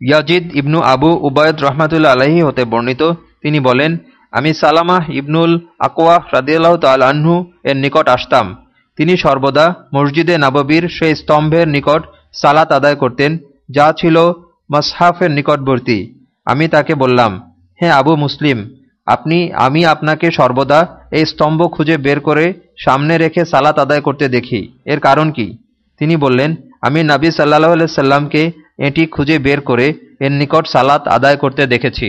Yazid ইবনু আবু উবায়দ রহমাতুল্লা আলহী হতে বর্ণিত। তিনি বলেন, আমি সালামাহ ইবনুল আকোয়াহ রাদিয়াল্লাহ তাল আহ্ন এর নিকট আসতাম। তিনি সর্বদা মসজিদে নাববীর সেই স্তম্ভের নিকট সালাত আদায় করতেন, যা ছিল মসহাফের নিকটবর্তী। আমি তাকে বললাম হ্যাঁ আবু মুসলিম, আপনি, আমি আপনাকে সর্বদা এই স্তম্ভ খুঁজে বের করে সামনে রেখে সালাত আদায় করতে দেখি। এর কারণ কি? তিনি বললেন, আমি নাবী সাল্লাহ সাল্লামকে এটি খুঁজে বের করে এর নিকট সালাত আদায় করতে দেখেছি।